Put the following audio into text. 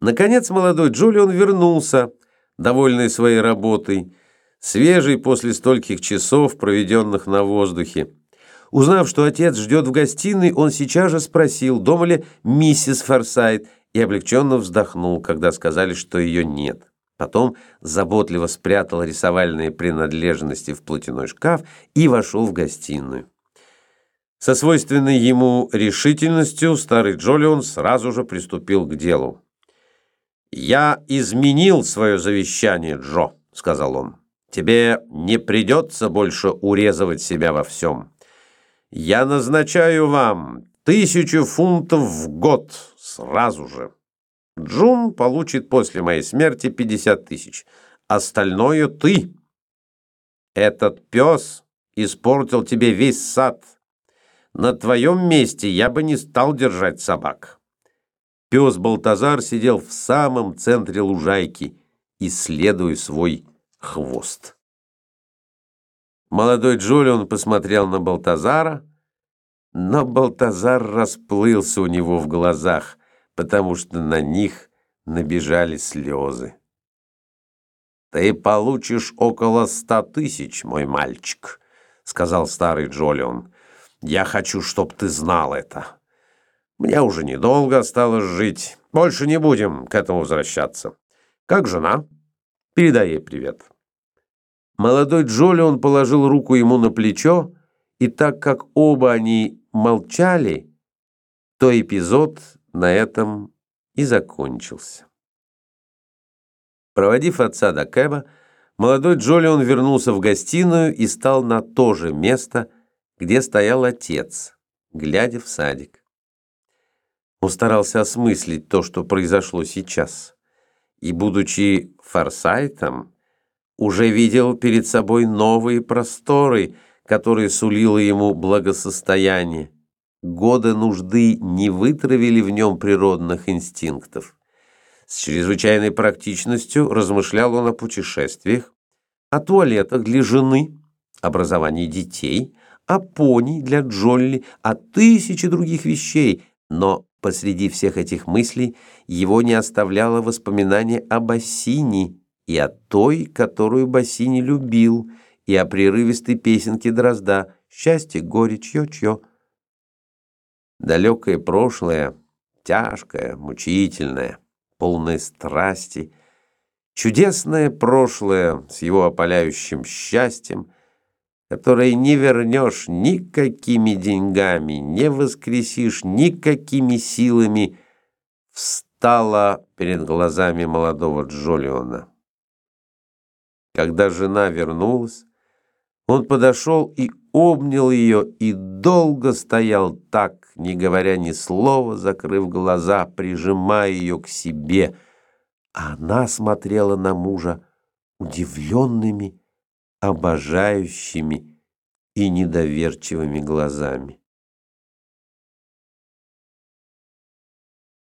Наконец молодой Джулиан вернулся, довольный своей работой, свежий после стольких часов, проведенных на воздухе. Узнав, что отец ждет в гостиной, он сейчас же спросил, дома ли миссис Форсайт, и облегченно вздохнул, когда сказали, что ее нет. Потом заботливо спрятал рисовальные принадлежности в платяной шкаф и вошел в гостиную. Со свойственной ему решительностью старый Джолион сразу же приступил к делу. «Я изменил свое завещание, Джо», — сказал он. «Тебе не придется больше урезывать себя во всем. Я назначаю вам тысячу фунтов в год сразу же. Джун получит после моей смерти пятьдесят тысяч. Остальное ты. Этот пес испортил тебе весь сад. На твоем месте я бы не стал держать собак». Пес Балтазар сидел в самом центре лужайки, исследуя свой хвост. Молодой Джолион посмотрел на Балтазара, но Балтазар расплылся у него в глазах, потому что на них набежали слезы. «Ты получишь около ста тысяч, мой мальчик», — сказал старый Джолион. «Я хочу, чтоб ты знал это». Мне уже недолго осталось жить. Больше не будем к этому возвращаться. Как жена? Передай ей привет». Молодой Джолион положил руку ему на плечо, и так как оба они молчали, то эпизод на этом и закончился. Проводив отца до Кэба, молодой Джолион вернулся в гостиную и стал на то же место, где стоял отец, глядя в садик. Он старался осмыслить то, что произошло сейчас. И, будучи форсайтом, уже видел перед собой новые просторы, которые сулило ему благосостояние. Годы нужды не вытравили в нем природных инстинктов. С чрезвычайной практичностью размышлял он о путешествиях, о туалетах для жены, образовании детей, о пони для Джолли, о тысяче других вещей, но Посреди всех этих мыслей его не оставляло воспоминание о Бассини и о той, которую Бассини любил, и о прерывистой песенке Дрозда «Счастье, горе, чье-чье». Далекое прошлое, тяжкое, мучительное, полное страсти, чудесное прошлое с его опаляющим счастьем — которое не вернешь никакими деньгами, не воскресишь никакими силами, встала перед глазами молодого Джолиона. Когда жена вернулась, он подошел и обнял ее, и долго стоял так, не говоря ни слова, закрыв глаза, прижимая ее к себе, а она смотрела на мужа удивленными, обожающими и недоверчивыми глазами.